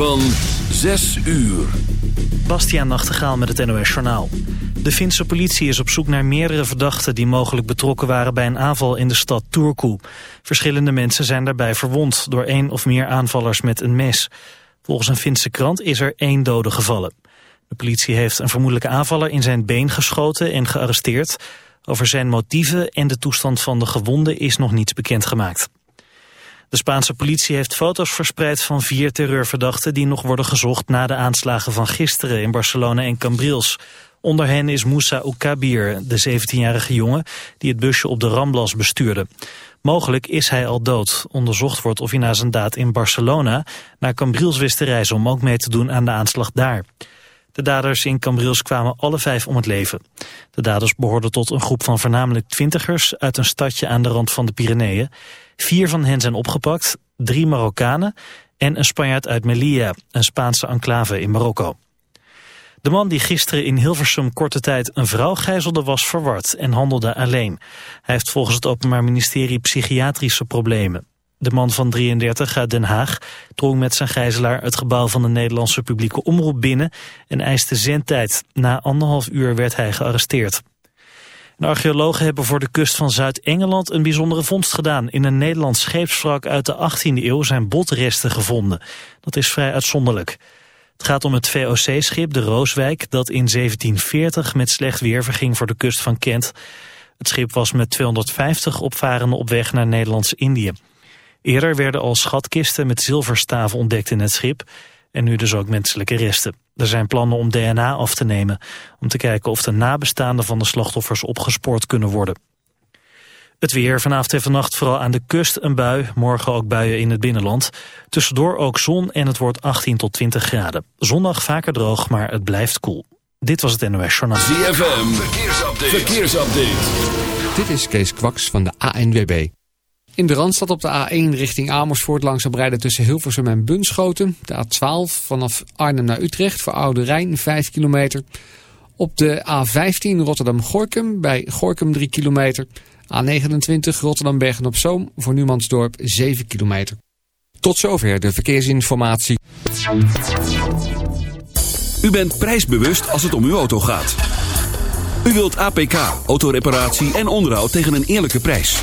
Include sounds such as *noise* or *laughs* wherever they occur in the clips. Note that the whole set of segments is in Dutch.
Van 6 uur. Bastiaan Nachtegaal met het NOS Journaal. De Finse politie is op zoek naar meerdere verdachten... die mogelijk betrokken waren bij een aanval in de stad Turku. Verschillende mensen zijn daarbij verwond... door één of meer aanvallers met een mes. Volgens een Finse krant is er één dode gevallen. De politie heeft een vermoedelijke aanvaller in zijn been geschoten en gearresteerd. Over zijn motieven en de toestand van de gewonden is nog niets bekendgemaakt. De Spaanse politie heeft foto's verspreid van vier terreurverdachten... die nog worden gezocht na de aanslagen van gisteren in Barcelona en Cambrils. Onder hen is Moussa Oukabir, de 17-jarige jongen... die het busje op de Ramblas bestuurde. Mogelijk is hij al dood. Onderzocht wordt of hij na zijn daad in Barcelona... naar Cambrils wist te reizen om ook mee te doen aan de aanslag daar. De daders in Cambrils kwamen alle vijf om het leven. De daders behoorden tot een groep van voornamelijk twintigers... uit een stadje aan de rand van de Pyreneeën... Vier van hen zijn opgepakt, drie Marokkanen en een Spanjaard uit Melilla, een Spaanse enclave in Marokko. De man die gisteren in Hilversum korte tijd een vrouw gijzelde was verward en handelde alleen. Hij heeft volgens het Openbaar Ministerie psychiatrische problemen. De man van 33 uit Den Haag drong met zijn gijzelaar het gebouw van de Nederlandse publieke omroep binnen en eiste zendtijd. Na anderhalf uur werd hij gearresteerd. De archeologen hebben voor de kust van Zuid-Engeland een bijzondere vondst gedaan. In een Nederlands scheepswrak uit de 18e eeuw zijn botresten gevonden. Dat is vrij uitzonderlijk. Het gaat om het VOC-schip, de Rooswijk, dat in 1740 met slecht weer verging voor de kust van Kent. Het schip was met 250 opvarenden op weg naar Nederlands-Indië. Eerder werden al schatkisten met zilverstaven ontdekt in het schip en nu dus ook menselijke resten. Er zijn plannen om DNA af te nemen, om te kijken of de nabestaanden van de slachtoffers opgespoord kunnen worden. Het weer, vanavond en vannacht vooral aan de kust een bui, morgen ook buien in het binnenland. Tussendoor ook zon en het wordt 18 tot 20 graden. Zondag vaker droog, maar het blijft koel. Dit was het NOS Journaal. ZFM, verkeersupdate. verkeersupdate. Dit is Kees Kwaks van de ANWB. In de Randstad op de A1 richting Amersfoort langzaam rijden tussen Hilversum en Bunschoten. De A12 vanaf Arnhem naar Utrecht voor Oude Rijn 5 kilometer. Op de A15 Rotterdam-Gorkum bij Gorkum 3 kilometer. A29 Rotterdam-Bergen-op-Zoom voor Numansdorp 7 kilometer. Tot zover de verkeersinformatie. U bent prijsbewust als het om uw auto gaat. U wilt APK, autoreparatie en onderhoud tegen een eerlijke prijs.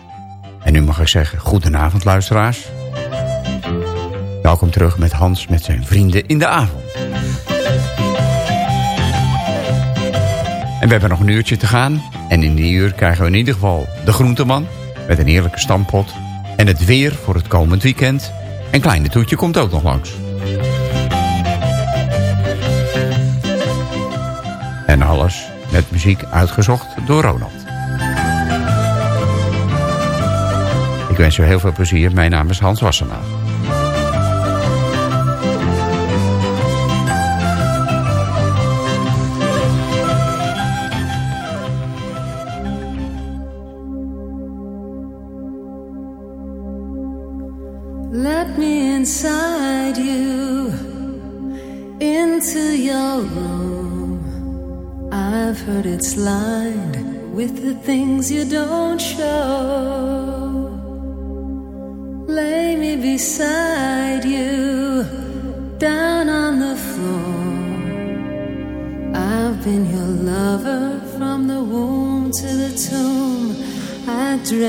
En nu mag ik zeggen, goedenavond luisteraars. Welkom terug met Hans met zijn vrienden in de avond. En we hebben nog een uurtje te gaan. En in die uur krijgen we in ieder geval de groenteman... met een heerlijke stampot. En het weer voor het komend weekend. En Kleine Toetje komt ook nog langs. En alles met muziek uitgezocht door Ronald. Wens u heel veel plezier. Mijn naam is Hans Wassenaar. Let me inside you into your room. I've heard it's lined with the things you don't show.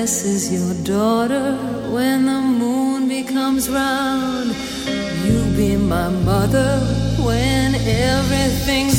As your daughter when the moon becomes round. You be my mother when everything's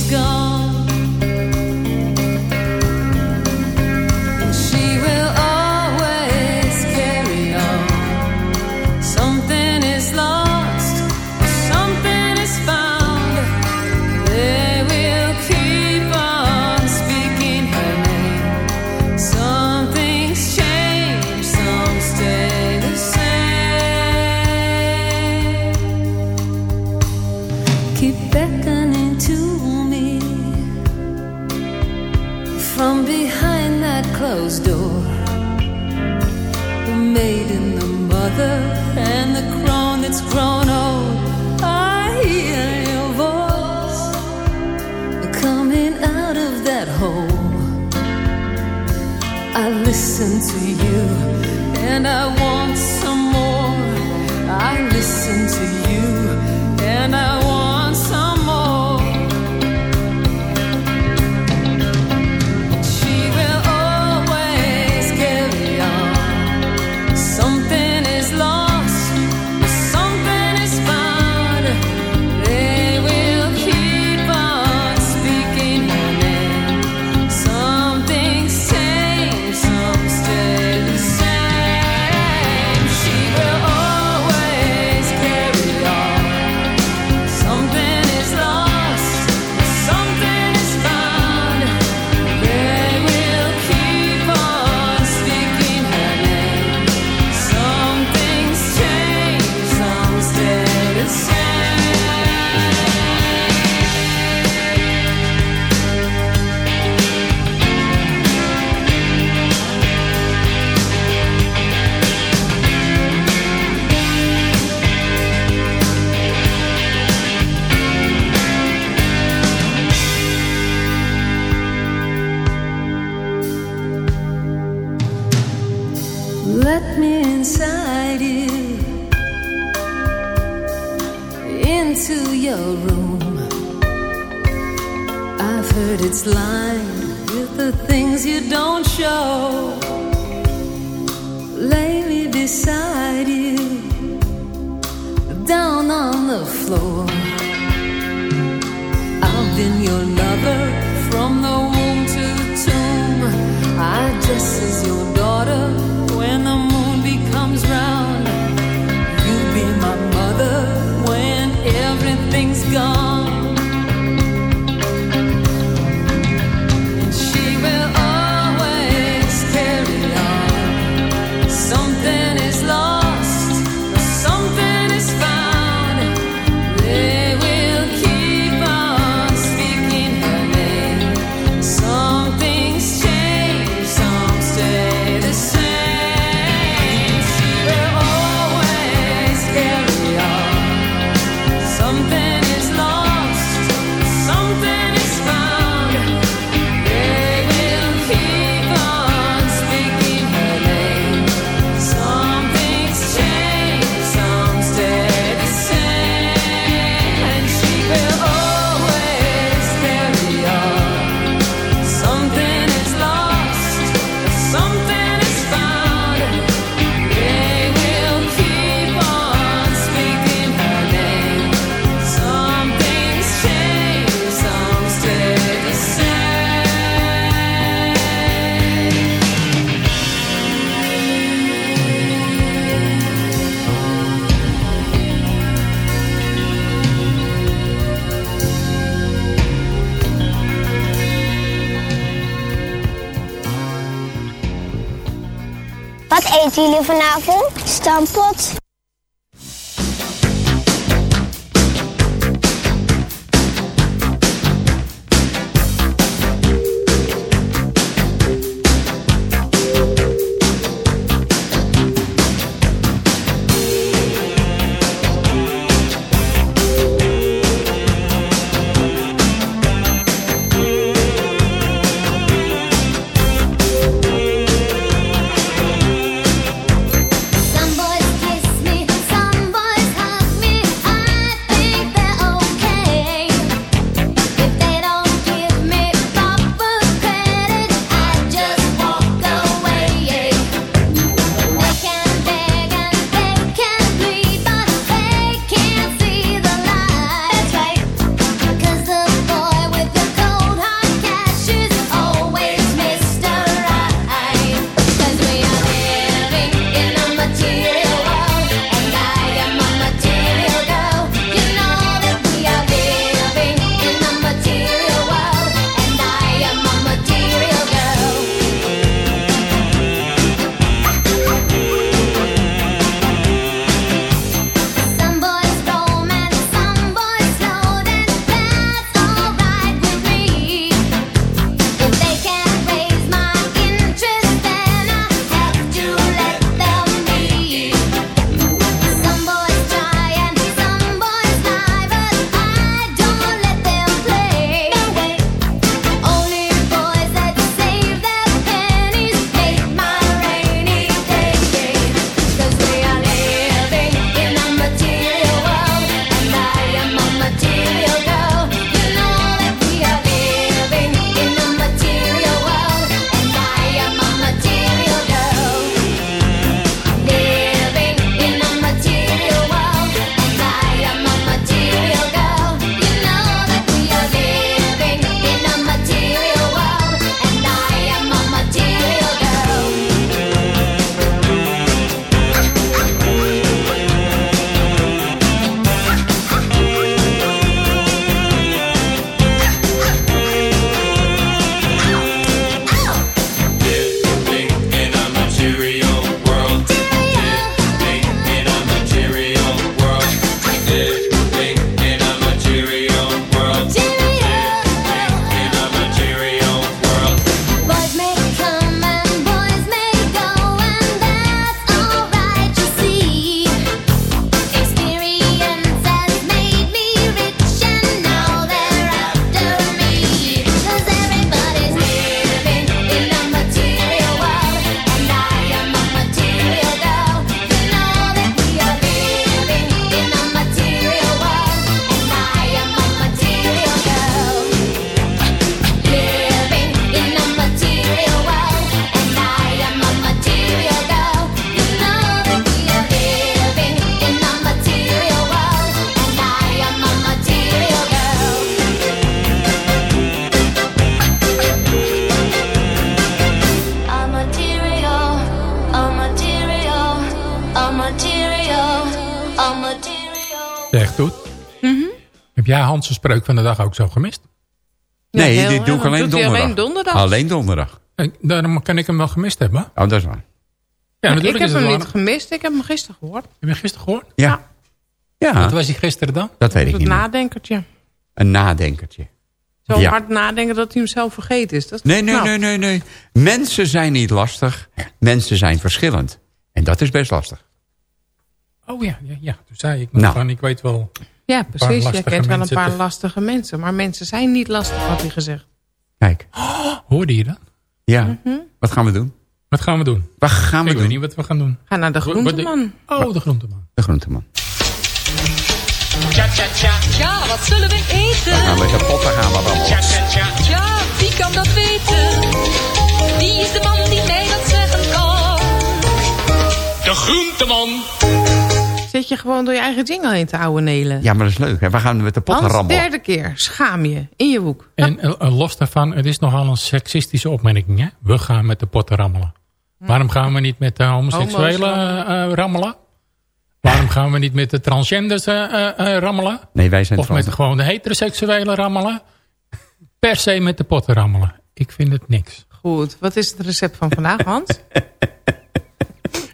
hotel room. I've heard it's lined with the things you don't show. Lay me beside you, down on the floor. I've been your lover from the womb to the tomb. I dress as your daughter when the moon. Eten jullie vanavond? Stampot. Spreuk van de dag ook zo gemist? Nee, heel, dit doe ik alleen donderdag. alleen donderdag. Alleen donderdag. Daarom kan ik hem wel gemist hebben. Oh, dat is waar. Ja, ik natuurlijk heb is het hem niet gemist, ik heb hem gisteren gehoord. Heb je gisteren gehoord? Ja. Ja, Wat was hij gisteren dan? dat weet ik Het niet meer. nadenkertje. Een nadenkertje. Zo Ja. hard nadenken dat hij hem zelf vergeten is. Dat is Nee, nee, nee, nee, nee. Mensen zijn niet lastig. Mensen zijn verschillend. En dat is best lastig. Oh ja, ja, ja. toen zei ik nog Nou. van, ik weet wel... Ja, precies. Je kent wel een paar te- lastige mensen. Maar mensen zijn niet lastig, had hij gezegd. Kijk. Hoorde je dat? Ja. Mhm. Wat gaan we doen? Wat gaan we doen? Wat gaan we ik weet niet wat we gaan doen. Ga naar de Wat- wat- groenteman. Oh, de groenteman. De groenteman. Ja, wat zullen we eten? Gaan we de potten gaan we rammelen. Ja, wie kan dat weten? Wie is de man die mij dat zeggen kan? De groenteman. Zit je gewoon door je eigen jingle heen te ouwe nelen. Ja, maar dat is leuk. Hè? We gaan met de potten Hans, rammelen. derde keer. Schaam je. In je hoek. En eh, eh, los daarvan, het is nogal een seksistische opmerking. Hè? We gaan met de potten rammelen. Waarom gaan we niet met de homoseksuelen Homo's eh, rammelen? Waarom gaan we niet met de transgenders eh, eh, eh, rammelen? Nee, wij zijn Of met gewoon de heteroseksuelen rammelen? Per se met de potten rammelen. Ik vind het niks. Goed. Wat is het recept van vandaag, Hans? *laughs*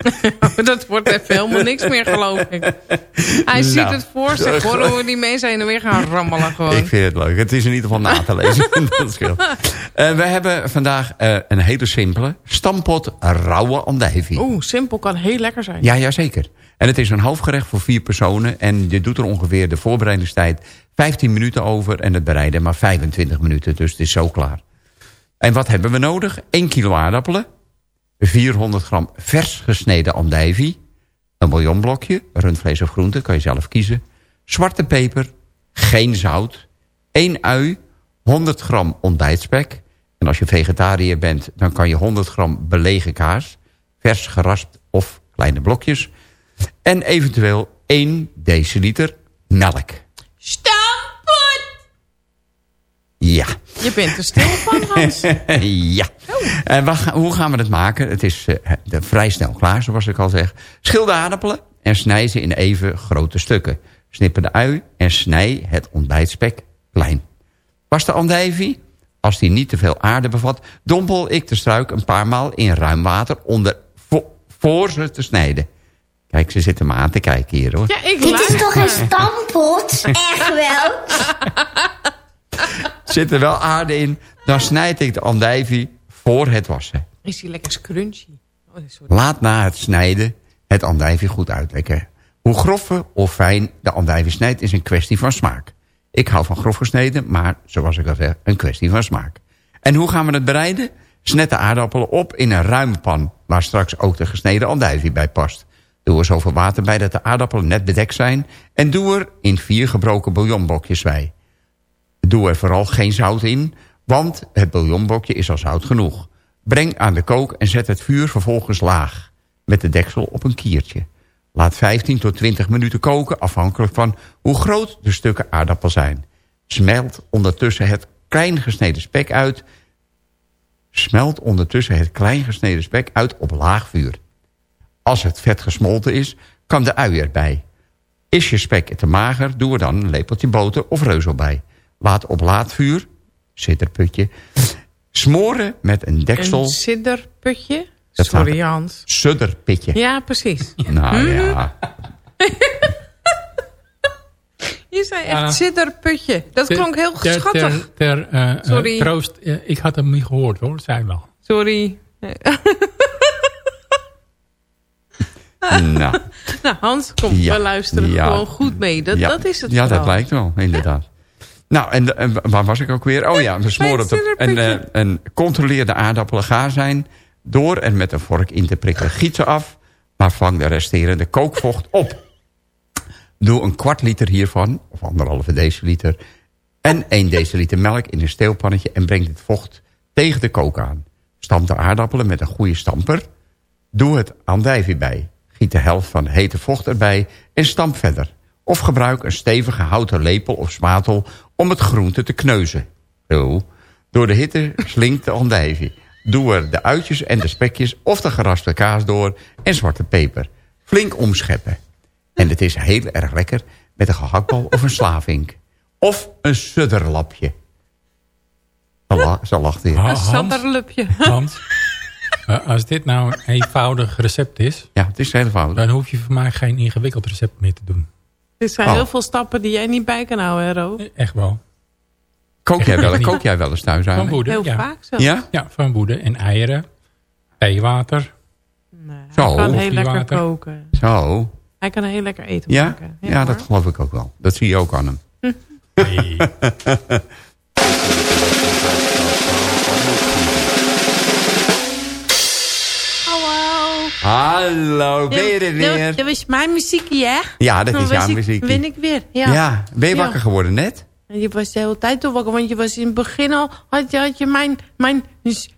*laughs* dat wordt even helemaal niks meer, geloof ik. Hij ziet Nou. het voor zich. Horen we die mensen heen en weer gaan rammelen gewoon. Ik vind het leuk. Het is in ieder geval na te lezen. *laughs* *laughs* dat scheelt. Eh, we hebben vandaag eh, een hele simpele stampot rauwe andijvie. Oeh, simpel kan heel lekker zijn. Ja, jazeker. En het is een hoofdgerecht voor vier personen. En je doet er ongeveer de voorbereidingstijd 15 minuten over. En het bereiden maar 25 minuten. Dus het is zo klaar. En wat hebben we nodig? 1 kilo aardappelen. 400 gram vers gesneden andijvie. Een bouillonblokje. Rundvlees of groente, kan je zelf kiezen. Zwarte peper. Geen zout. 1 ui. 100 gram ontbijtspek. En als je vegetariër bent, dan kan je 100 gram belegen kaas. Vers geraspt of kleine blokjes. En eventueel 1 deciliter melk. Stampot! Ja. Je bent er stil van, Hans. *laughs* ja. En wat ga- hoe gaan we het maken? Het is eh, de- vrij snel klaar, zoals ik al zeg. Schil de aardappelen en snij ze in even grote stukken. Snippen de ui en snij het ontbijtspek klein. Was de andijvie? Als die niet te veel aarde bevat... dompel ik de struik een paar maal in ruim water... Onder, vo- voor ze te snijden. Kijk, ze zitten me aan te kijken hier, hoor. Ja, ik Dit is toch een stampot? *laughs* Echt wel? *laughs* Zit er wel aarde in, dan snijd ik de andijvie voor het wassen. Is die lekker scrunchy? Oh. Laat na het snijden het andijvie goed uitlekken. Hoe grove of fijn de andijvie snijdt is een kwestie van smaak. Ik hou van grof gesneden, maar zoals ik al zeg, een kwestie van smaak. En hoe gaan we het bereiden? Snet de aardappelen op in een ruime pan... waar straks ook de gesneden andijvie bij past. Doe er zoveel water bij dat de aardappelen net bedekt zijn... en doe er in vier gebroken bouillonblokjes bij. Doe er vooral geen zout in, want het bouillonblokje is al zout genoeg. Breng aan de kook en zet het vuur vervolgens laag. Met de deksel op een kiertje. Laat 15 tot 20 minuten koken, afhankelijk van hoe groot de stukken aardappel zijn. Smelt ondertussen het klein gesneden spek uit. Smelt ondertussen het klein gesneden spek uit op laag vuur. Als het vet gesmolten is, kan de ui erbij. Is je spek te mager, doe er dan een lepeltje boter of reuzel bij. Laat op laat vuur, zitterputje, smoren met een deksel, Een sidderputje? Dat Sorry, staat Hans. sudderpitje. Ja, precies. Nou ja, *laughs* Je zei echt sidderputje. Dat Ter- klonk heel ter- schattig. Ter, ter, eh, eh, Sorry. troost, eh, ik had hem niet gehoord hoor, zei wel. Sorry. *laughs* nou, Nou, Hans, kom, Ja. we luisteren Ja. gewoon goed mee. Dat, ja, dat is het Ja, dat lijkt wel, inderdaad. Nou, en, en waar was ik ook weer? Oh ja, we smoren het op. En, eh, en controleer de aardappelen gaar zijn... door er met een vork in te prikken. Giet ze af, maar vang de resterende kookvocht op. Doe een kwart liter hiervan, of anderhalve deciliter... en 1 deciliter melk in een steelpannetje... en breng dit vocht tegen de kook aan. Stamp de aardappelen met een goede stamper. Doe het andijvie bij. Giet de helft van hete vocht erbij en stamp verder. Of gebruik een stevige houten lepel of spatel om het groente te kneuzen. Zo. Door de hitte slinkt de andijvie. Doe er de uitjes en de spekjes of de geraspte kaas door en zwarte peper. Flink omscheppen. En het is heel erg lekker met een gehaktbal of een slavink. Of een sudderlapje. Zo lacht hij. Ha- Een. Hans, *laughs* eh, als dit nou een eenvoudig recept is... Ja, het is heel eenvoudig. dan hoef je voor mij geen ingewikkeld recept meer te doen. Er zijn Oh. heel veel stappen die jij niet bij kan houden, hè, Ro. Echt wel. Kook jij wel, kook jij wel eens thuis Van aan? boede. Heel ja. vaak zelfs. Ja? Ja, van boede. En eieren. Theewater. Nee, Zo. hij kan heel lekker koken. Zo. Hij kan heel lekker eten Ja? maken. Ja, dat geloof ik ook wel. Dat zie je ook aan hem. Nee. *laughs* Hallo. Ben je er weer? dat was mijn muziekje, hè? Ja, dat is jouw ik- muziek. Ben ik weer, ja. Ja, ben je Ja. wakker geworden net? Je was de hele tijd al wakker, want je was in het begin al... had je, had je mijn, mijn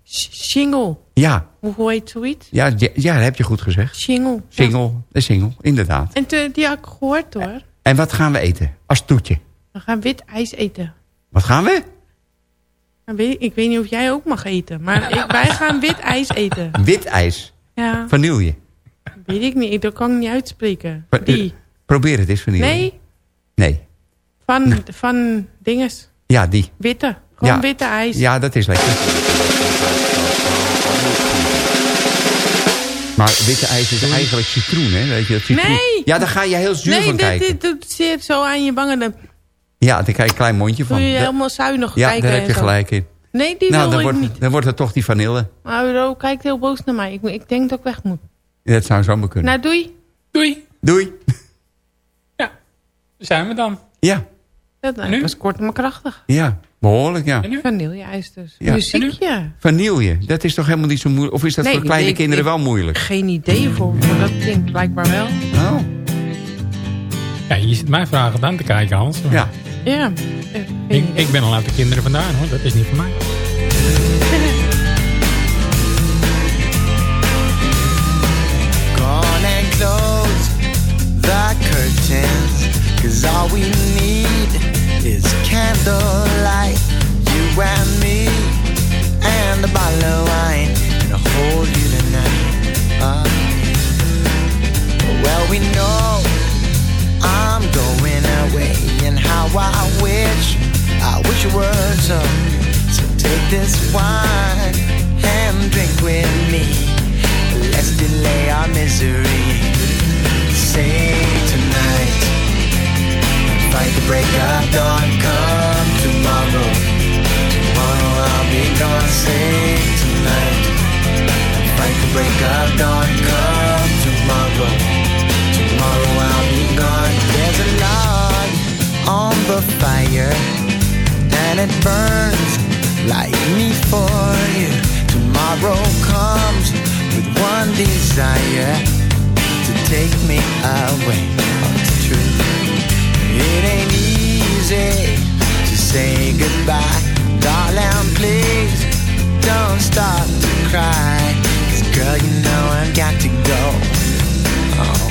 single. Ja, Hoe heet zoiets? ja, ja, ja, dat heb je goed gezegd. Single. Single, de single, inderdaad. En te- die had ik gehoord, hoor. En wat gaan we eten? Als toetje. We gaan wit ijs eten. Wat gaan we? Ik, ik weet niet of jij ook mag eten, maar ik, wij gaan wit ijs eten. Wit ijs. Ja, Vanille. weet ik niet. Ik, dat kan ik niet uitspreken. Va- Die. Probeer het eens, vanille. Nee, Nee. van, van dinges. Ja, die. Witte. Gewoon Ja. witte ijs. Ja, dat is lekker. Maar witte ijs is eigenlijk citroen, hè? Weet je, dat citroen. Nee! Ja, daar ga je heel zuur nee, van dit, kijken. dit doet zit zo aan je wangen. Dan Ja, daar krijg je een klein mondje van. doe je helemaal zuinig ja, kijken. daar heb je gelijk in. Nee, die nou, wil dan ik wordt, niet. dan wordt het toch die vanille. Maar Ro kijkt heel boos naar mij. Ik, ik denk dat ik weg moet. Dat zou zomaar kunnen. Nou, doei. Doei. Doei. Ja, daar zijn we dan. Ja, Dat nu? was kort maar krachtig. ja. Behoorlijk, ja. En nu? Vanilleijs dus. Ja. Muziekje. Vanille, dat is toch helemaal niet zo moeilijk? Of is dat Nee, voor kleine ik- kinderen ik- wel moeilijk? Geen idee voor, voor dat klinkt blijkbaar wel. Oh, Ja, je zit mij vragen dan te kijken, Hans. ja. Ja. Ik, ik ben al uit de kinderen vandaan, hoor. Dat is niet voor mij. *laughs* Gone and close the curtains. Cause all we need is candlelight. You and me, and a bottle of wine. And I'll hold you tonight. Ah. well, we know I'm going away. And how I wish, I wish it were so. So take this wine and drink with me. Let's delay our misery. Say tonight, fight the break of dawn. Come tomorrow, tomorrow I'll be gone. Say tonight, fight the break of dawn. Come tomorrow, tomorrow I'll. There's a log on the fire, and it burns like me for you. Tomorrow comes with one desire to take me away. Oh, it's true. It ain't easy to say goodbye. Darling, please don't start to cry. 'Cause girl, you know I've got to go. Oh,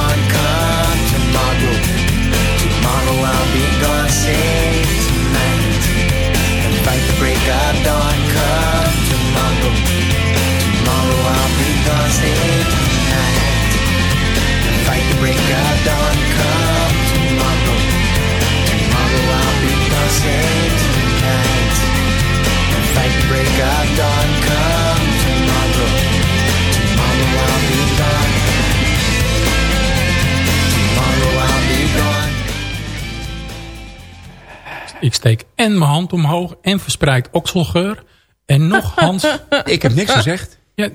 En mijn hand omhoog en verspreid okselgeur. En nog *laughs* Hans... Ik heb niks gezegd. Ja,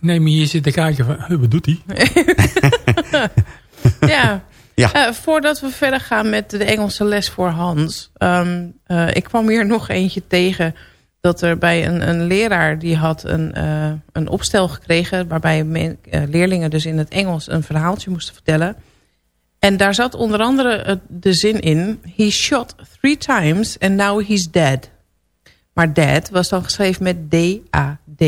nee, maar je zit te kijken van, wat doet hij? *laughs* ja. Ja. Eh, voordat we verder gaan met de Engelse les voor Hans. ehm, eh, ik kwam hier nog eentje tegen. Dat er bij een, een leraar die had een, eh, een opstel gekregen. Waarbij leerlingen dus in het Engels een verhaaltje moesten vertellen. En daar zat onder andere eh, de zin in. He shot three times and now he's dead. Maar dead was dan geschreven met D-A-D. *laughs*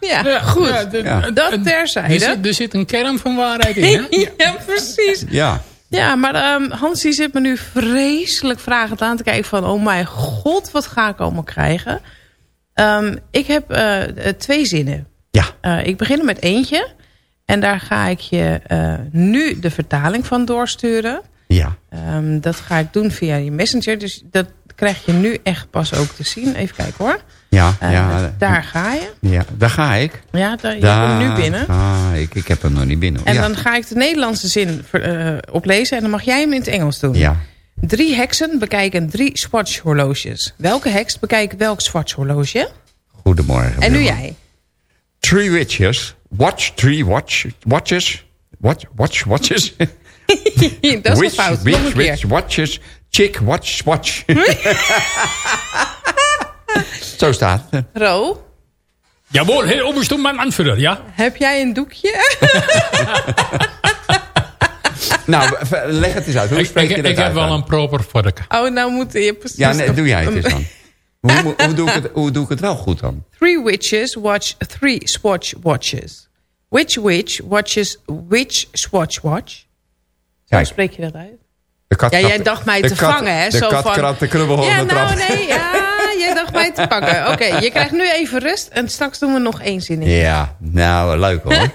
ja, goed. Ja, de- Ja. Dat Er terzijde. zit, er zit een kern van waarheid in, hè? *laughs* ja, precies. Ja. Ja, maar ehm, Hans die zit me nu vreselijk vragend aan te kijken van... oh mijn god, wat ga ik allemaal krijgen? Ehm, ik heb eh, eh, twee zinnen. Ja. Eh, ik begin er met eentje. En daar ga ik je eh, nu de vertaling van doorsturen. Ja. Ehm, dat ga ik doen via je messenger. Dus dat krijg je nu echt pas ook te zien. Even kijken hoor. Ja, Eh, ja, daar ga je. ja, daar ga ik. Ja, daar, je Daar komt nu binnen. ga ik. Ik heb hem nog niet binnen. En ja. dan ga ik de Nederlandse zin eh, oplezen. En dan mag jij hem in het Engels doen. Ja. Drie heksen bekijken drie Swatch-horloges. Welke heks bekijkt welk Swatch-horloge? Goedemorgen. En nu jij. Three witches. Watch three watch, watches. Watch, watch, watches. *laughs* Dat is fout. Witch, keer. watches. Chick, watch, watch. *laughs* Zo staat het. Ro, Jawohl, Herr Obersturm, Anführer, ja? heb jij een doekje? *laughs* Nou, leg het eens uit. Hoe Ik, spreek ik, je dat ik heb uit wel een proper vork. Oh, nou moet je precies... Ja, nee, doe jij het eens dan. Hoe, hoe, hoe doe ik het, hoe doe ik het wel goed dan? Three witches watch three Swatch watches. Which witch watches which Swatch watch? Kijk, spreek je dat uit? de kat Ja, jij dacht mij te kat- vangen, hè? De Zo kat van- krabt de krubbel Ja, de nou nee, ja, jij dacht mij te pakken. Oké, je krijgt nu even rust en straks doen we nog één zin in. Ja, nou, leuk hoor. *laughs*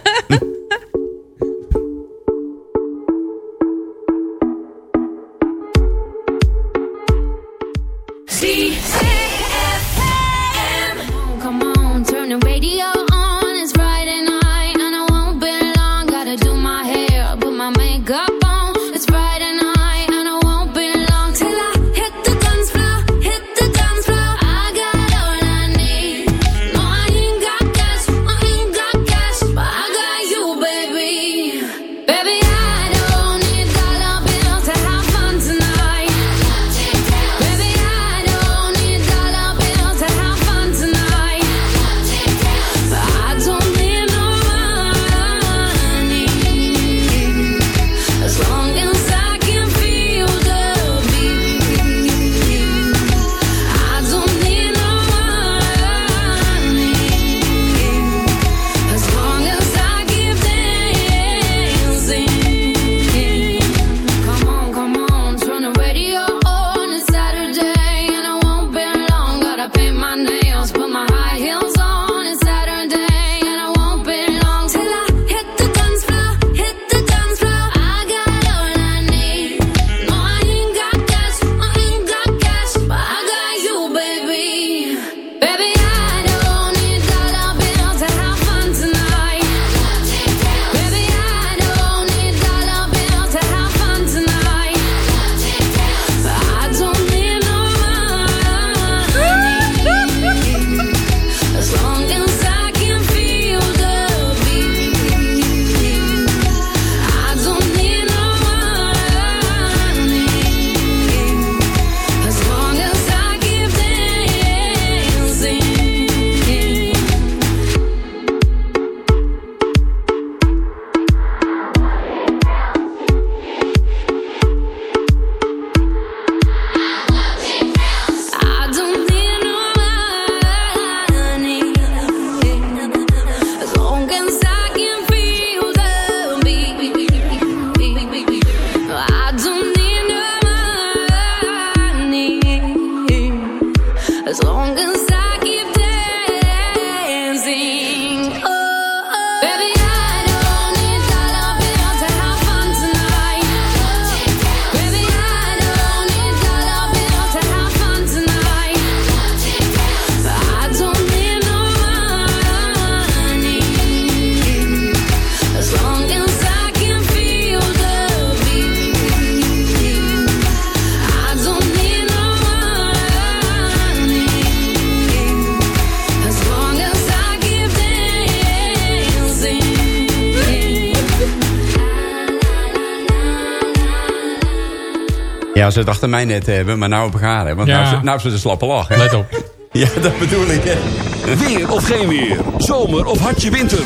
Ja, ze dachten mij net te hebben, maar nou op haar. Hè? Want Ja. nou, nou hebben ze de slappe lach. Hè? Let op. *laughs* Ja, dat bedoel ik. Hè? Weer of geen weer. Zomer of hartje winter.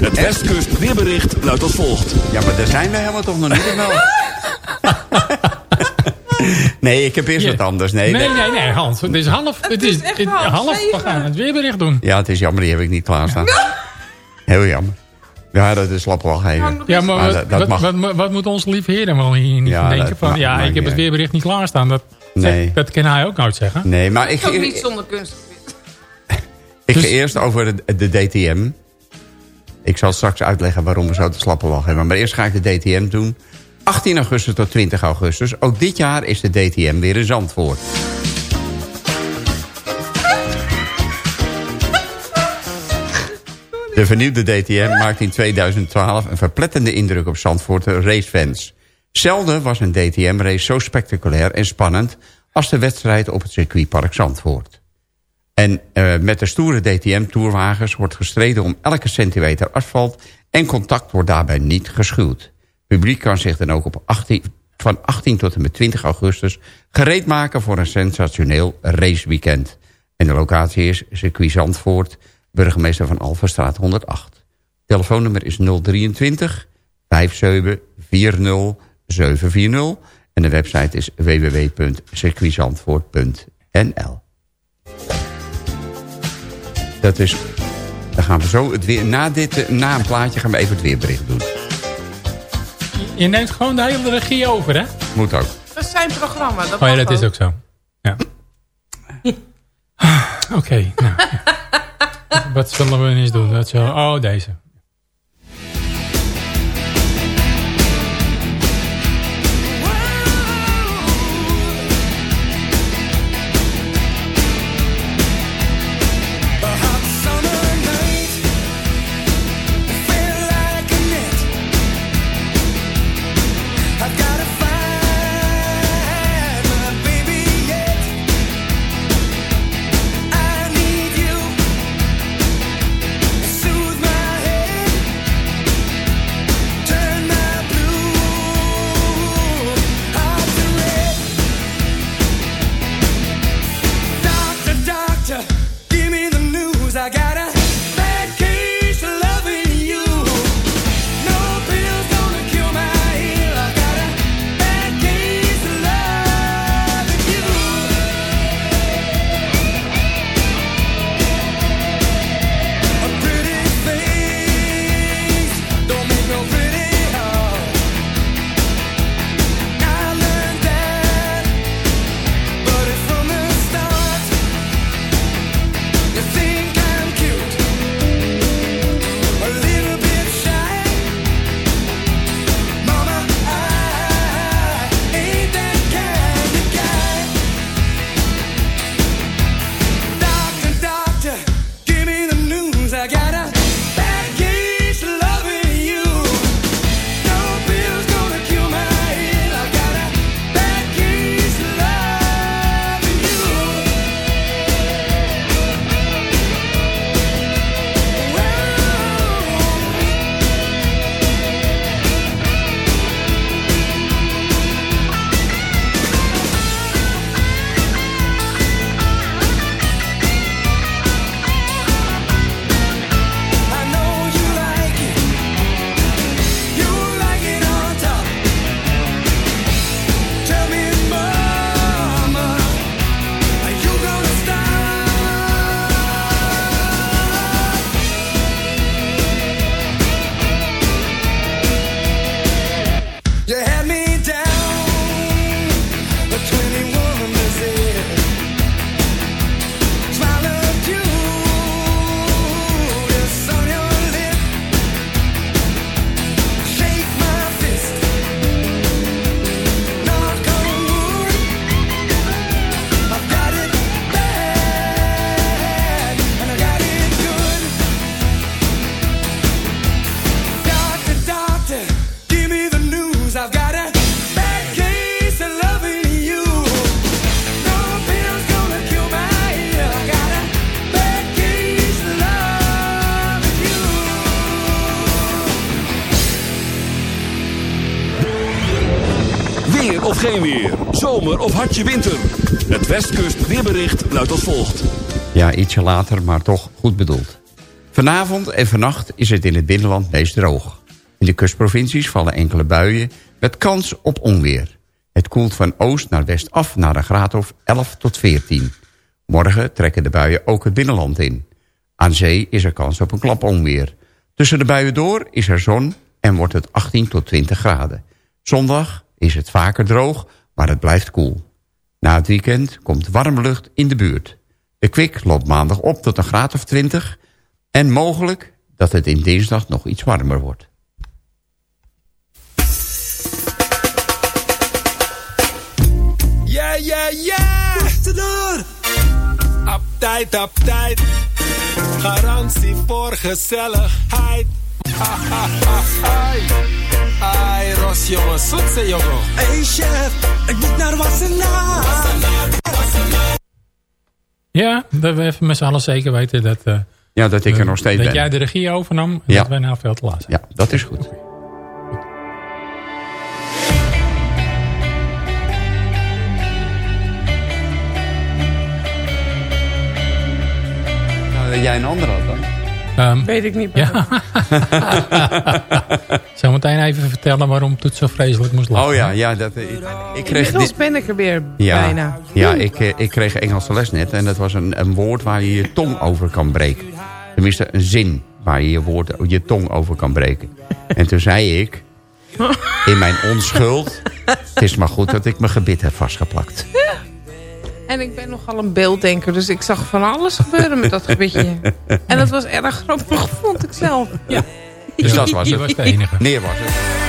Het Westkust weerbericht luidt als volgt. Ja, maar daar zijn we helemaal toch nog niet wel? *laughs* nee, ik heb eerst Ja. wat anders. Nee, Nee, nee. nee, Hans. Het is half. Het is, half half. We gaan het weerbericht doen. Ja, het is jammer, die heb ik niet klaarstaan. Heel jammer. Ja, dat is slap even. Ja, maar Maar wat, dat- dat wat, mag. wat, wat moet ons lief heer dan wel hier niet Ja, van denken? Van, ja, ik heb het weerbericht niet klaarstaan. Dat, Nee. dat kan hij ook nooit zeggen. Nee, maar ik, Ook ik, niet zonder kunst. *laughs* ik Dus- ga eerst over de, de DTM. Ik zal straks uitleggen waarom we zo te slappe hebben. Maar eerst ga ik de DTM doen. 18 augustus tot 20 augustus. Ook dit jaar is de DTM weer in Zandvoort. De vernieuwde DTM maakt in 2012 een verplettende indruk op Zandvoorter racefans. Zelden was een DTM-race zo spectaculair en spannend... als de wedstrijd op het circuitpark Zandvoort. En eh, met de stoere DTM-tourwagens wordt gestreden om elke centimeter asfalt... en contact wordt daarbij niet geschuwd. Publiek kan zich dan ook op 18, van 18 tot en met 20 augustus... gereed maken voor een sensationeel raceweekend. En de locatie is circuit Zandvoort, burgemeester van Alphenstraat 108. Telefoonnummer is 023 57 40 740 en de website is www.circuitzandvoort.nl. Dat is... Dan gaan we zo het weer... Na, dit, na een plaatje gaan we even het weerbericht doen. Je neemt gewoon de hele regie over, hè? Moet ook. Dat is zijn programma. Dat Oh ja, dat is ook zo. Ja. *laughs* Oké, nou. ja. *laughs* Wat zullen we eens doen? Zal, oh, deze. Zomer of hartje winter? Het Westkust weerbericht luidt als volgt. Ja, ietsje later, maar toch goed bedoeld. Vanavond en vannacht is het in het binnenland meest droog. In de kustprovincies vallen enkele buien met kans op onweer. Het koelt van oost naar west af naar een graad of 11 tot 14. Morgen trekken de buien ook het binnenland in. Aan zee is er kans op een klap onweer. Tussen de buien door is er zon en wordt het 18 tot 20 graden. Zondag is het vaker droog, maar het blijft koel. Na het weekend komt warme lucht in de buurt. De kwik loopt maandag op tot een graad of 20... en mogelijk dat het in dinsdag nog iets warmer wordt. Ja, ja, ja! Tussendoor! Uptight, uptight. Garantie voor gezelligheid. Ha, ha, ha, hai. Ai, Ros, jongen, zoetse jongen. Hey chef, ik moet naar Wassenaar. Ja, dat we even met z'n allen zeker weten dat, eh, Ja, dat ik er nog steeds dat ben. jij de regie overnam en Ja. dat wij nou veel te laat zijn. Ja, dat is goed. Nou, dat jij een andere had Ehm, Weet ik niet. ja. *laughs* Zal meteen even vertellen waarom het zo vreselijk moest lachen. Oh ja, ja dat, ik, ik kreeg Inmiddels dit, ben ik er weer ja, bijna. Ja, ik, eh, ik kreeg Engelse les net en dat was een, een woord waar je je tong over kan breken. Tenminste, een zin waar je je, woord, je tong over kan breken. En toen zei ik, in mijn onschuld, het is maar goed dat ik mijn gebit heb vastgeplakt. En ik ben nogal een beelddenker, dus ik zag van alles gebeuren met dat gebitje. *laughs* En dat was erg grappig, vond ik zelf. Ja. Dus dat was Je het. was de enige. Neer was het.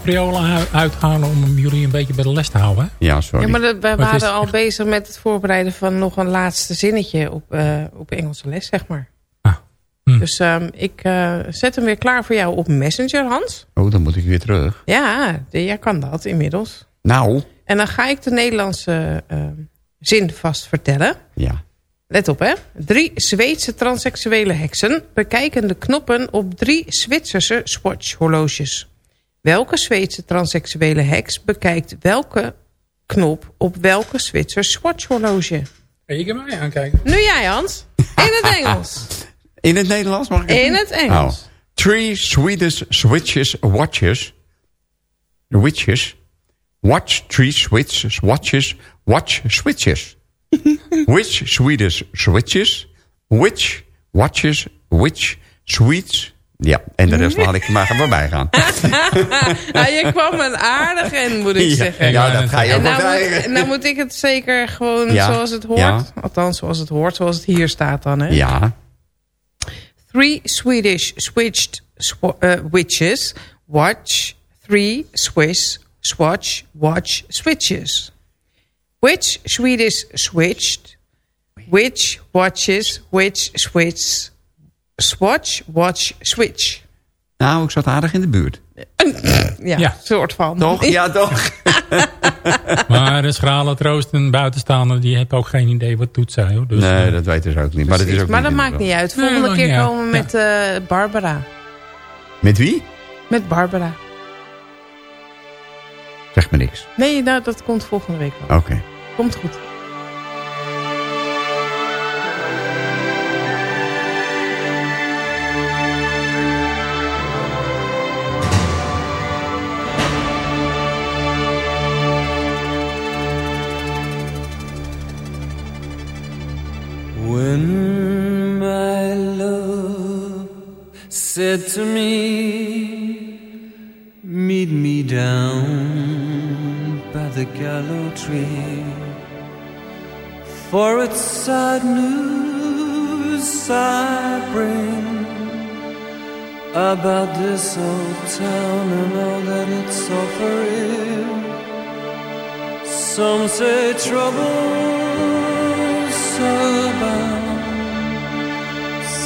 Hu- uithalen om jullie een beetje bij de les te houden. hè? Ja, sorry. Ja, maar is waren al bezig met het voorbereiden van nog een laatste zinnetje op, eh, op Engelse les, zeg maar. Ah, hm. Dus ehm, ik eh, zet hem weer klaar voor jou op Messenger, Hans. Oh, dan moet ik weer terug. Ja, de- jij kan dat inmiddels. Nou, En dan ga ik de Nederlandse eh, zin vast vertellen. ja. Let op, hè. Drie Zweedse transseksuele heksen bekijken de knoppen op drie Zwitserse Swatch-horloges. Welke Zweedse transseksuele heks bekijkt welke knop op welke Zwitser Swatch-horloge? Kan je mij aankijken? Nu jij, Hans. In het Engels. *laughs* In het Nederlands mag ik het In doen? het Engels. Oh. Three Swedish switches watches. Witches. Watch three Swedish watches. Watch switches. *laughs* which Swedish switches? Which watches? Which sweets? Ja, en de rest laat ik maar voorbij gaan. *laughs* nou, je kwam een aardig in, moet ik Ja, zeggen. ja, dat ga je en ook nou moet, krijgen. nou moet ik het zeker gewoon Ja, zoals het hoort. ja. Althans, zoals het hoort, zoals het hier staat dan. Hè? Ja, Three Swedish switched sw- uh, witches watch three Swiss swatch watch switches. Which Swedish switched? Which watches? Which switch? Swatch watch switch. nou, ik zat aardig in de buurt. Ja, Ja. soort van. Toch? *laughs* Ja, toch? Maar de schrale troost een buitenstaander, die heeft ook geen idee wat toet zei. Hoor. Dus, nee, eh, dat weten ze ook niet. Maar dat, is ook maar niet dat maakt niet uit. Volgende Nee, keer komen we met eh, Barbara. Met wie? Met Barbara. Zeg me niks. Nee, nou, dat komt volgende week wel. Oké. Komt goed. Said to me, Meet me down by the gallows tree, for it's sad news I bring about this old town and all that it's offering. Some say trouble's abound.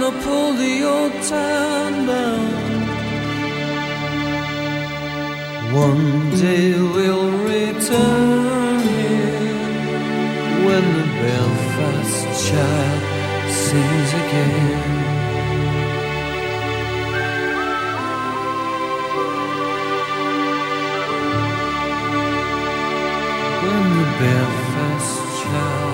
gonna pull the old town down. One day we'll return here when the Belfast child sings again. When the Belfast child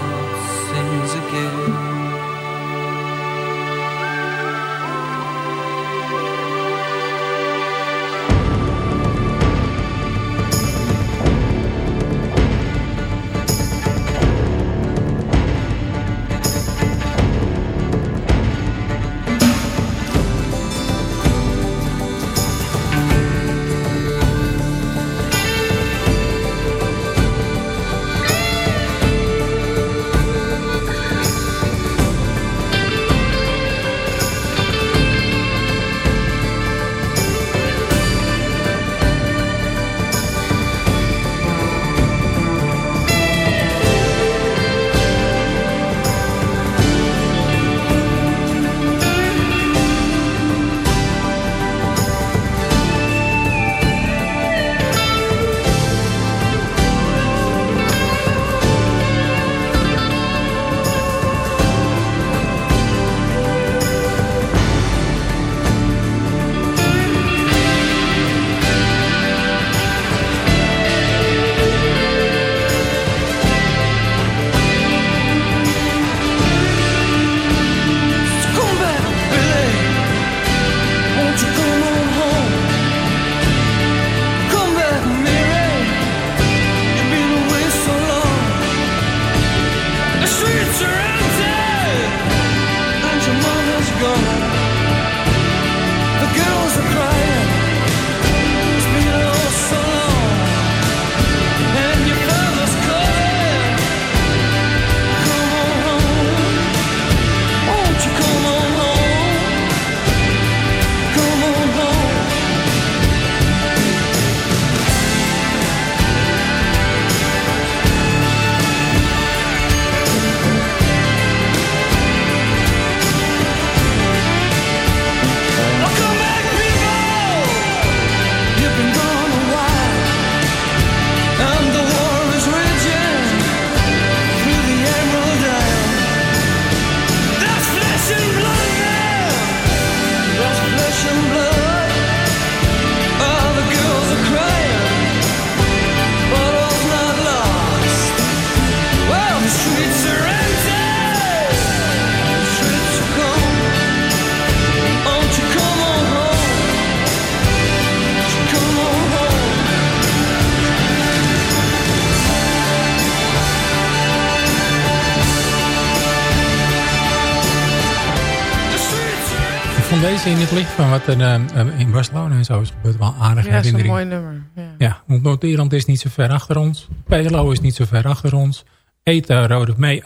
in het licht van wat er eh, eh, in Barcelona en zo is gebeurd wel aardig Ja, dat is een herinnering. mooi nummer. Ja. Ja, want Noord-Ierland is niet zo ver achter ons. PLO is niet zo ver achter ons. ETA Rode Mee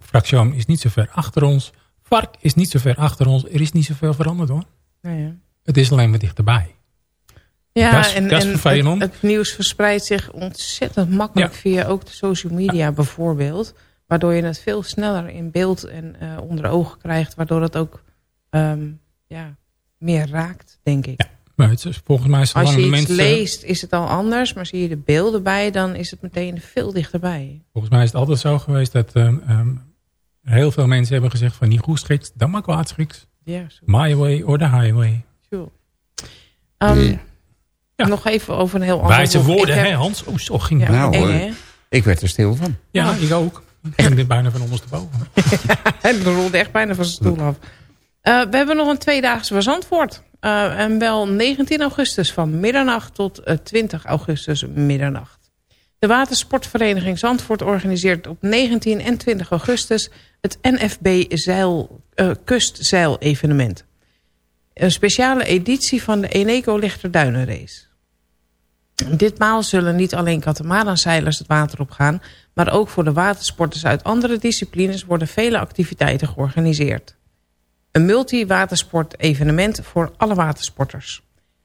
fractie is niet zo ver achter ons. FARC is niet zo ver achter ons. Er is niet zoveel veranderd hoor. Nee? Het is alleen maar dichterbij. Ja, Dat is- en, dat is en vervelend. het, het nieuws verspreidt zich ontzettend makkelijk via ook de social media bijvoorbeeld. Waardoor je het veel sneller in beeld en eh, onder ogen krijgt. Waardoor het ook ehm, ja, meer raakt, denk ik. Maar het is, volgens mij is Als zolang je iets mensen... leest is het al anders. Maar zie je de beelden bij, dan is het meteen veel dichterbij. Volgens mij is het altijd zo geweest dat ehm, ehm, heel veel mensen hebben gezegd van niet goed schiks, dan maar kwaad schiks. Ja. My way or the highway. Sure. Ehm, Nog even over een heel ander Wijze woorden, heb- hè Hans? Oh, zo ging Ja, het. Nou eng, hè? ik werd er stil van. Ja, ik ook. Ik ging dit bijna van ondersteboven. *laughs* Hij rolde echt bijna van zijn stoel af. Eh, we hebben nog een tweedaagse Zandvoort. Eh, en wel 19 augustus van middernacht tot eh, 20 augustus middernacht. De watersportvereniging Zandvoort organiseert op 19 en 20 augustus... het NFB zeil, eh, kustzeil evenement. Een speciale editie van de Eneco Lichterduinenrace. Ditmaal zullen niet alleen katamaranzeilers het water op gaan... maar ook voor de watersporters uit andere disciplines... worden vele activiteiten georganiseerd. Een multi-watersport-evenement voor alle watersporters.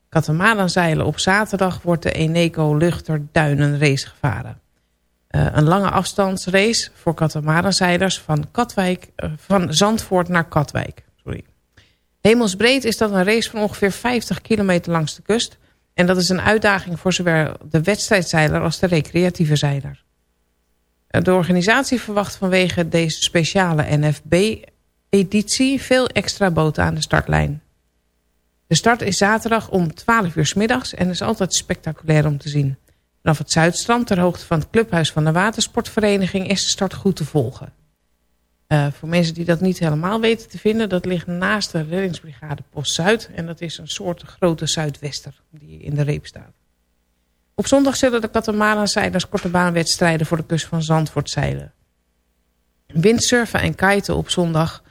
Katamaranzeilen op zaterdag wordt de Eneco Luchterduinenrace gevaren. Eh, een lange afstandsrace voor katamaranzeilers van, Katwijk, eh, van Zandvoort naar Katwijk. Sorry. Hemelsbreed is dat een race van ongeveer 50 kilometer langs de kust... En dat is een uitdaging voor zowel de wedstrijdzeiler als de recreatieve zeiler. De organisatie verwacht vanwege deze speciale NFB-editie veel extra boten aan de startlijn. De start is zaterdag om 12 uur 's middags en is altijd spectaculair om te zien. Vanaf het Zuidstrand ter hoogte van het clubhuis van de watersportvereniging is de start goed te volgen. Uh, voor mensen die dat niet helemaal weten te vinden... dat ligt naast de reddingsbrigade Post Zuid. En dat is een soort grote Zuidwester die in de reep staat. Op zondag zullen de katamaranzeilers korte baanwedstrijden... voor de kust van Zandvoort zeilen. Windsurfen en kiten op zondag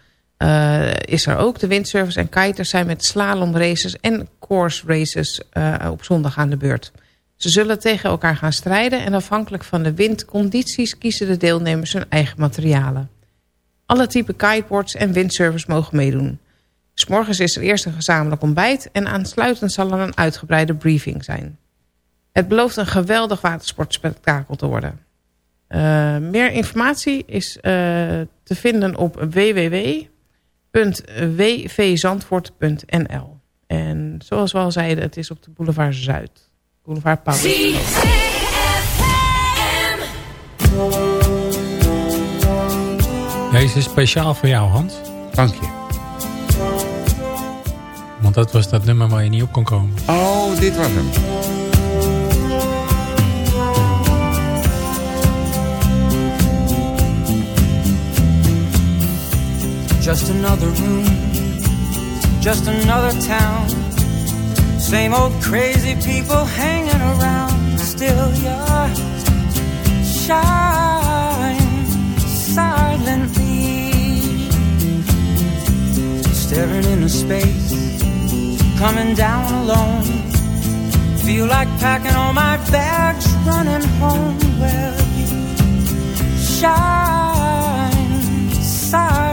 uh, is er ook. De windsurfers en kiters zijn met slalomraces en course races uh, op zondag aan de beurt. Ze zullen tegen elkaar gaan strijden... en afhankelijk van de windcondities kiezen de deelnemers hun eigen materialen. Alle typen kiteboards en windsurfers mogen meedoen. S'morgens is er eerst een gezamenlijk ontbijt... en aansluitend zal er een uitgebreide briefing zijn. Het belooft een geweldig watersportspektakel te worden. Uh, meer informatie is te vinden op www.wvzandvoort.nl. En zoals we al zeiden, het is op de boulevard Zuid. Boulevard Paulus. Deze is speciaal voor jou, Hans. Dank je. Want dat was dat nummer waar je niet op kon komen. Oh, dit was hem. Just another room, just another town. Same old crazy people hanging around. Still you're shine silently, staring into space, coming down alone. Feel like packing all my bags, running home. Well, you shine silently.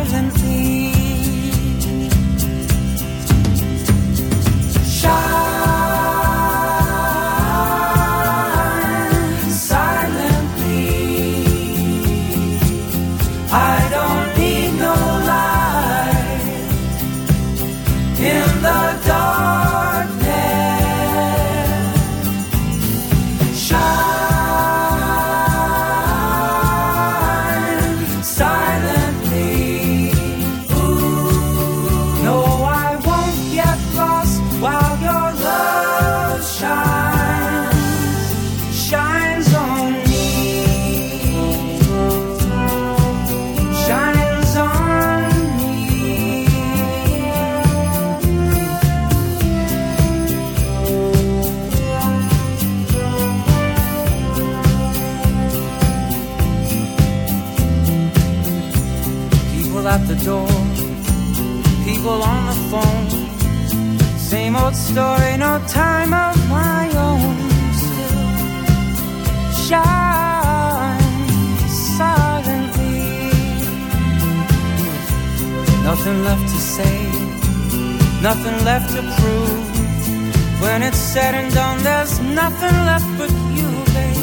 Said and done, there's nothing left but you, babe.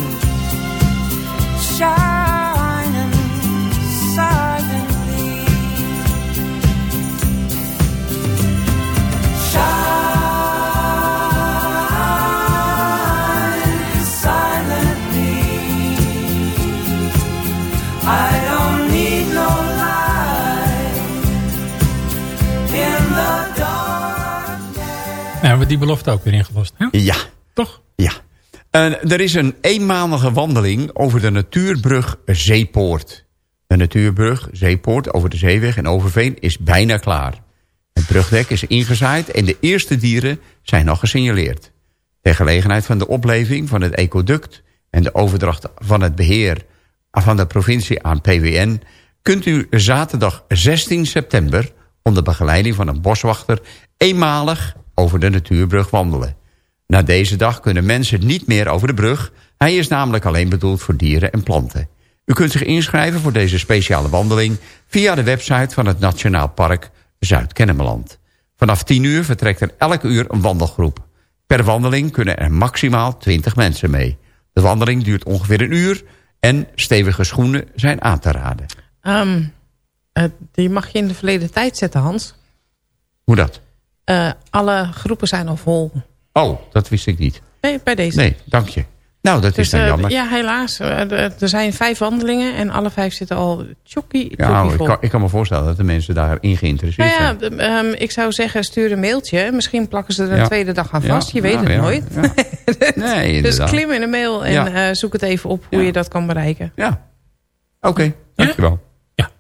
Shining silently. Shine silently. I don't need no light in the dark. Hebben we die belofte ook weer ingelost. Ja. Toch? Ja. En er is een eenmalige wandeling over de natuurbrug Zeepoort. De natuurbrug Zeepoort over de Zeeweg en Overveen is bijna klaar. Het brugdek is ingezaaid en de eerste dieren zijn al gesignaleerd. Ter gelegenheid van de opleving van het ecoduct... en de overdracht van het beheer van de provincie aan PWN... kunt u zaterdag 16 september onder begeleiding van een boswachter... eenmalig over de natuurbrug wandelen. Na deze dag kunnen mensen niet meer over de brug. Hij is namelijk alleen bedoeld voor dieren en planten. U kunt zich inschrijven voor deze speciale wandeling... via de website van het Nationaal Park Zuid-Kennemerland. Vanaf 10 uur vertrekt er elk uur een wandelgroep. Per wandeling kunnen er maximaal 20 mensen mee. De wandeling duurt ongeveer een uur... en stevige schoenen zijn aan te raden. Ehm, eh, die mag je in de verleden tijd zetten, Hans. Hoe dat? Eh, alle groepen zijn al vol. Oh, dat wist ik niet. Nee, bij deze. Nee, dank je. Nou, dat is Dus, dan eh, jammer. ja, helaas. Eh, er zijn vijf wandelingen en alle vijf zitten al tjokkie, Ja, tjokkie ik vol. kan, ik kan me voorstellen dat de mensen daarin geïnteresseerd Nou ja, zijn. ehm, ik zou zeggen, stuur een mailtje. Misschien plakken ze er een Ja. tweede dag aan Ja, vast. Je weet het ja, nooit. ja. *laughs* Nee, dus inderdaad. klim in een mail en Ja. eh, zoek het even op hoe je dat kan bereiken. Ja. Oké, dankjewel. Ja.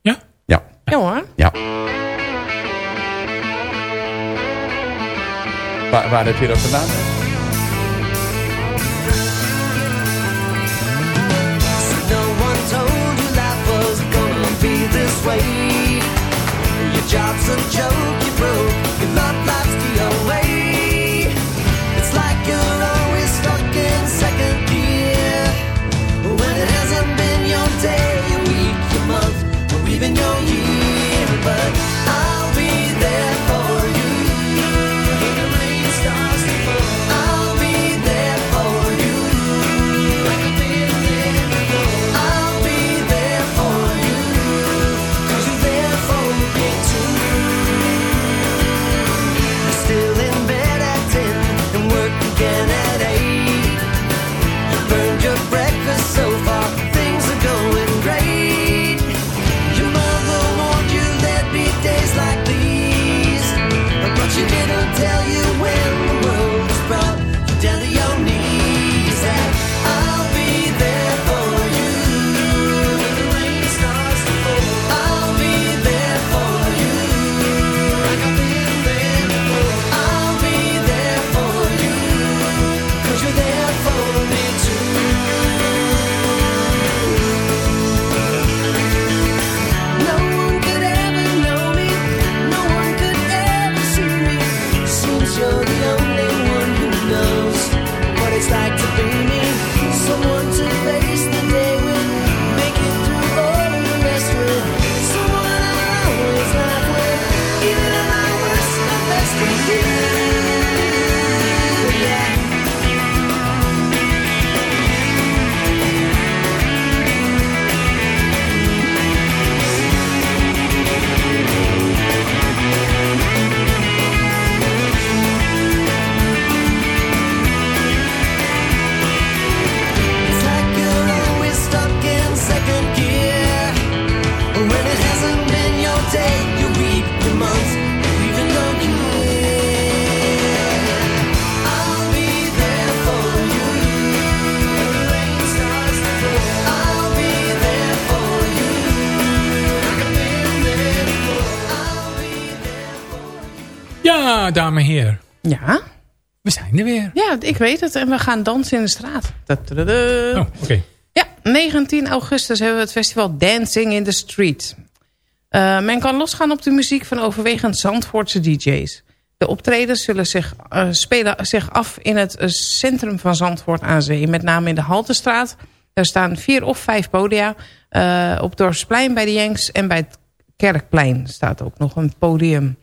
Ja? Ja. Ja hoor. Ja. Waar, waar heb je dat gedaan? No dames en heren. Ja? We zijn er weer. Ja, ik weet het. En we gaan dansen in de straat. Tadadada. Oh, oké. Ja, 19 augustus hebben we het festival Dancing in the Street. Eh, men kan losgaan op de muziek van overwegend Zandvoortse DJ's. De optredens zullen zich, eh, spelen zich af in het eh, centrum van Zandvoort aan Zee. Met name in de Haltestraat. Daar staan vier of vijf podia. Op Dorpsplein bij de Jenks en bij het Kerkplein staat ook nog een podium.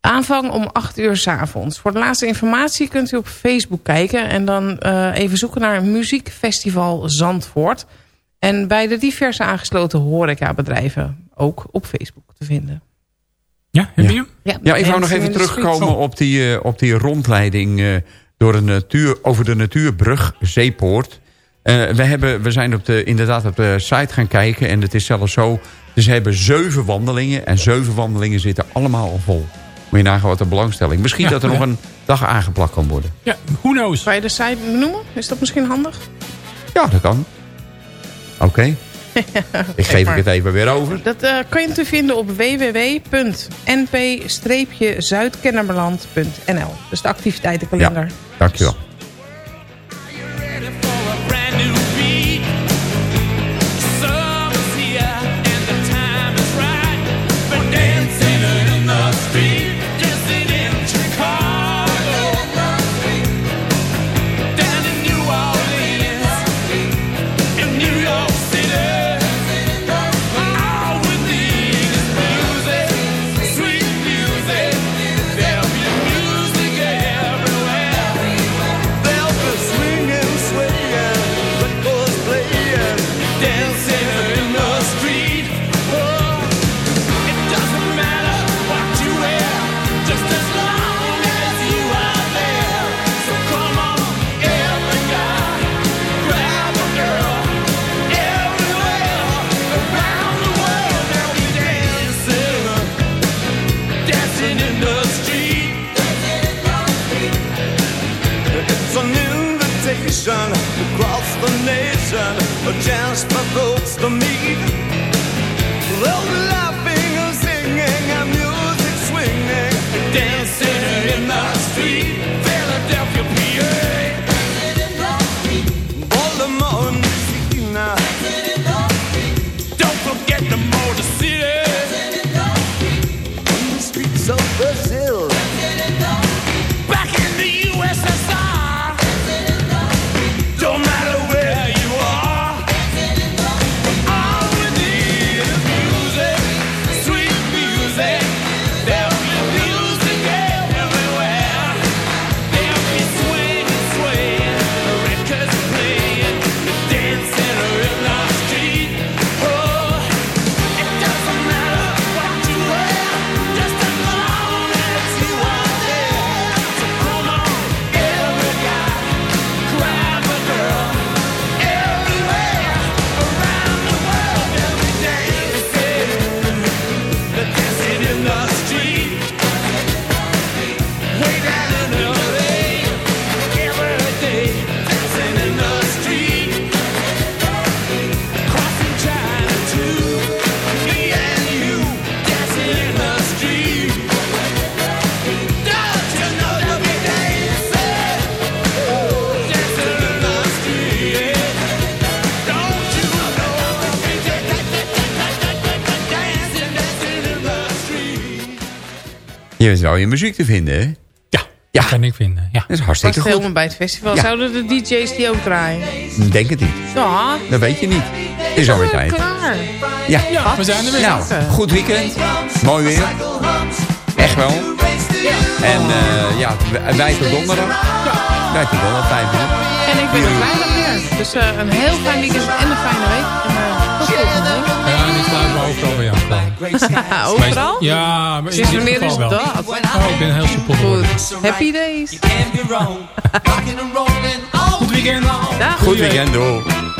Aanvang om 8 uur s avonds. Voor de laatste informatie kunt u op Facebook kijken... en dan eh, even zoeken naar Muziekfestival Zandvoort. En bij de diverse aangesloten horecabedrijven ook op Facebook te vinden. Ja, heb je hem? Ja, Ja, ik wou nog even terugkomen op die, eh, op die rondleiding eh, door de natuur, over de natuurbrug Zeepoort. Eh, we, hebben, we zijn op de, inderdaad op de site gaan kijken en het is zelfs zo... Dus ze hebben zeven wandelingen en zeven wandelingen zitten allemaal al vol. Moet je nagaan wat een belangstelling. Misschien Ja, dat er ja. nog een dag aangeplakt kan worden. Ja, who knows? Kan je de site benoemen? Is dat misschien handig? Ja, dat kan. Oké, ik geef ik het even weer over. Dat eh, kan je te vinden op www.np-zuidkennemerland.nl. Dus de activiteitenkalender. Dankjewel. Invitation across the nation, a chance for folks to meet. They'll Je is wel je muziek te vinden, hè? Ja, dat kan ik vinden. Ja. Dat is hartstikke goed. helemaal bij het festival. Ja. Zouden de DJ's die ook draaien? Denk het niet. Ja, Dat weet je niet. Het is alweer tijd. klaar. Ja. Ja, we zijn er weer. Nou, goed weekend. Mooi weer. Echt wel. En eh, ja, wij- tot donderdag. Wij tot donderdag, vijf. En ik ben er vrijdag weer. Dus eh, een heel fijn weekend en een fijne week. En eh, tot volgende week. *laughs* Overal? Ja, maar in Sinds dit wanneer geval is wel. dat? Oh, ik ben heel soepel. Goed. Happy days. Goed weekend. Dag. Goed weekend.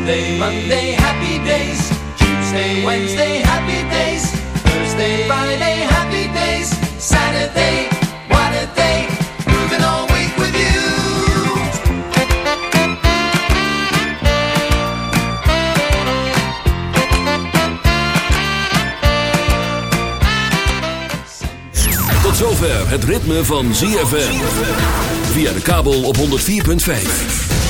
Sunday, Monday, happy days. Tuesday, Wednesday, happy days. Thursday, Friday, happy days. Saturday, what a day. Moving all week with you. Tot zover het ritme van ZFM. Via de kabel op 104.5.